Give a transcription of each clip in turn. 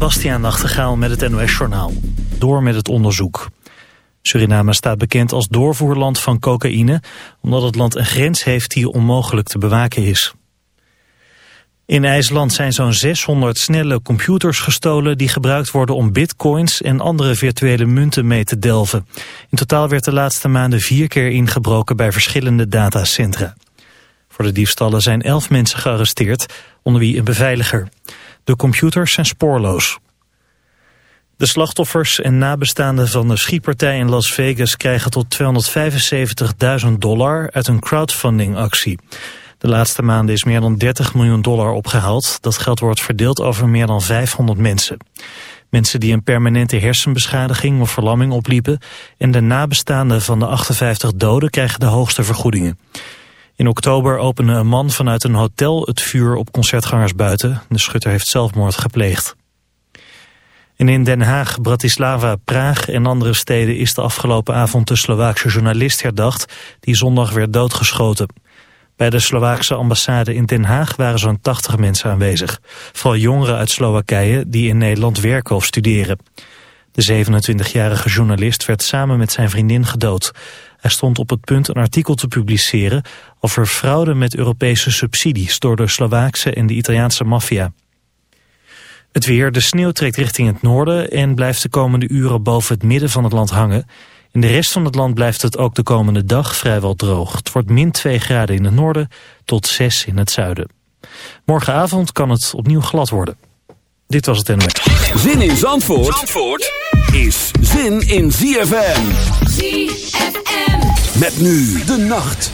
Bastiaan Nachtegaal met het NOS-journaal. Door met het onderzoek. Suriname staat bekend als doorvoerland van cocaïne... omdat het land een grens heeft die onmogelijk te bewaken is. In IJsland zijn zo'n 600 snelle computers gestolen... die gebruikt worden om bitcoins en andere virtuele munten mee te delven. In totaal werd de laatste maanden vier keer ingebroken bij verschillende datacentra. Voor de diefstallen zijn elf mensen gearresteerd, onder wie een beveiliger. De computers zijn spoorloos. De slachtoffers en nabestaanden van de schietpartij in Las Vegas krijgen tot 275.000 dollar uit een crowdfunding-actie. De laatste maanden is meer dan 30 miljoen dollar opgehaald. Dat geld wordt verdeeld over meer dan 500 mensen. Mensen die een permanente hersenbeschadiging of verlamming opliepen... en de nabestaanden van de 58 doden krijgen de hoogste vergoedingen. In oktober opende een man vanuit een hotel het vuur op concertgangers buiten. De schutter heeft zelfmoord gepleegd. En in Den Haag, Bratislava, Praag en andere steden is de afgelopen avond de Slovaakse journalist herdacht die zondag werd doodgeschoten. Bij de Slovaakse ambassade in Den Haag waren zo'n 80 mensen aanwezig. Vooral jongeren uit Slowakije die in Nederland werken of studeren. De 27-jarige journalist werd samen met zijn vriendin gedood. Hij stond op het punt een artikel te publiceren over fraude met Europese subsidies door de Slovaakse en de Italiaanse maffia. Het weer, de sneeuw trekt richting het noorden en blijft de komende uren boven het midden van het land hangen. In de rest van het land blijft het ook de komende dag vrijwel droog. Het wordt min 2 graden in het noorden tot 6 in het zuiden. Morgenavond kan het opnieuw glad worden. Dit was het NOS. Zin in Zandvoort, Zandvoort is zin in ZFM. ZFM. Met nu de nacht.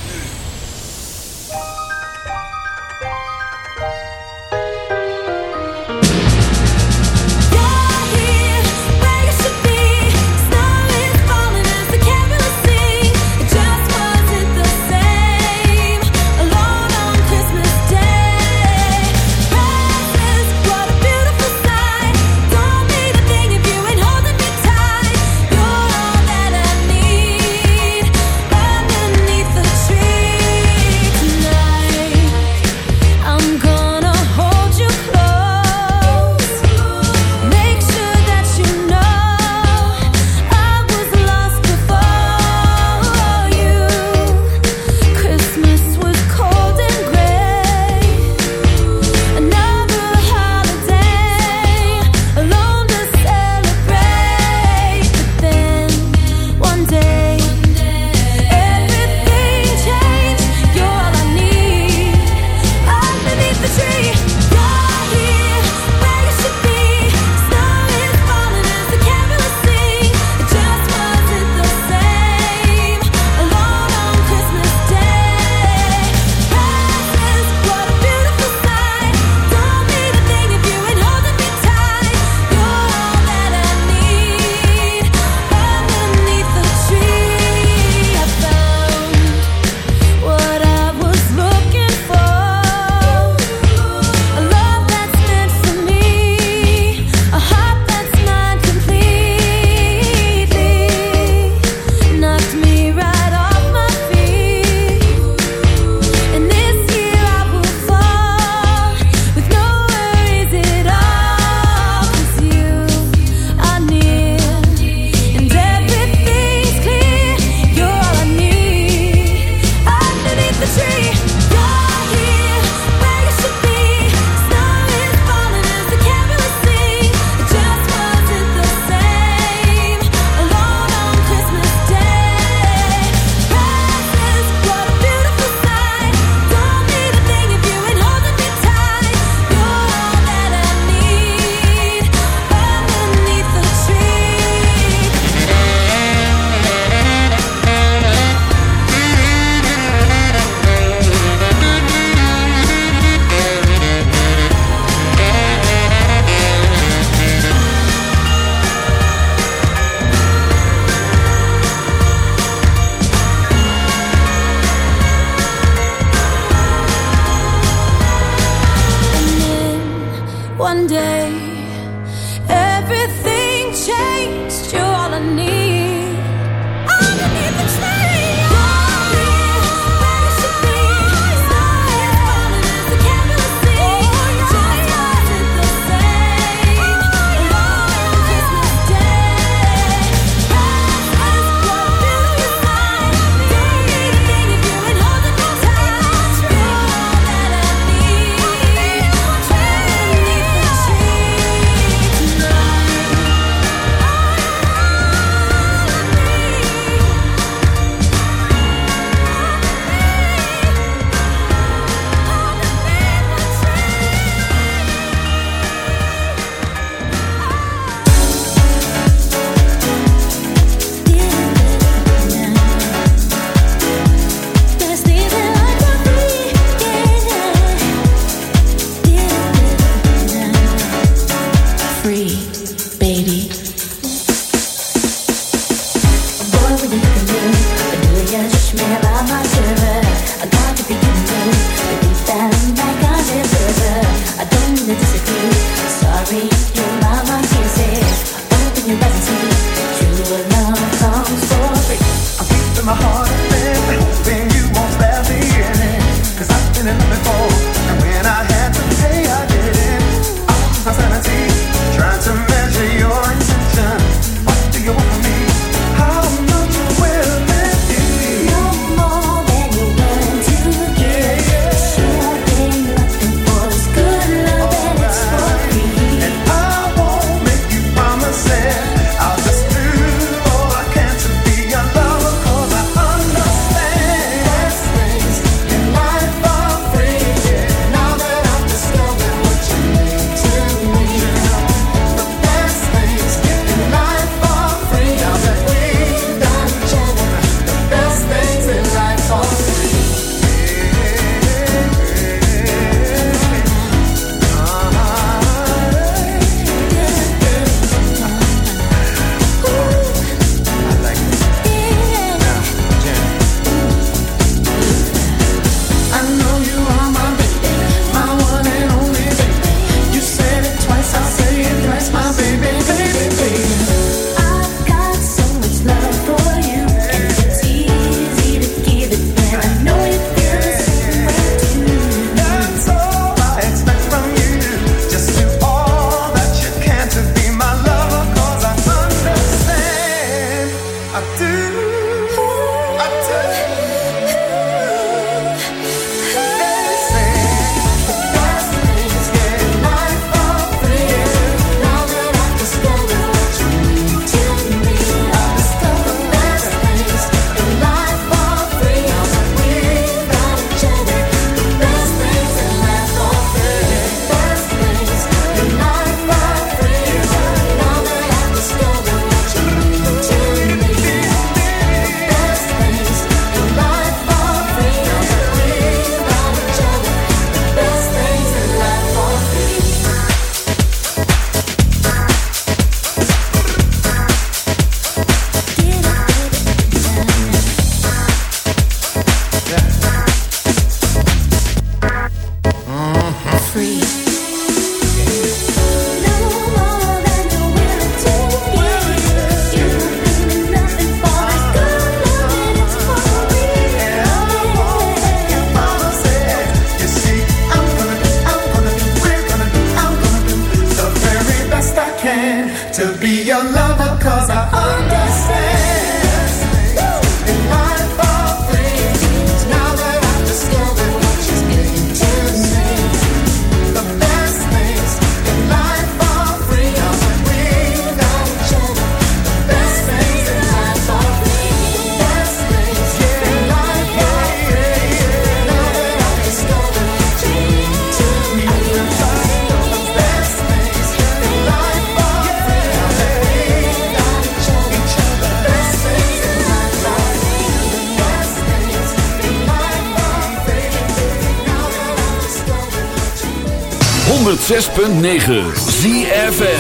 106.9 ZFN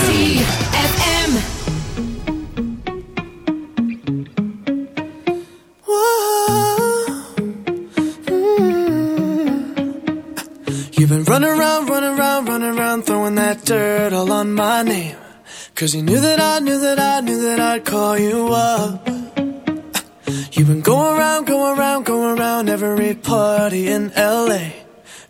You've been running around, running around, running around, throwing that dirt all on my name. Cause you knew that I knew that I knew that I'd call you up. You've been going around, going around, going around every party in LA.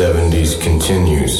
70s continues.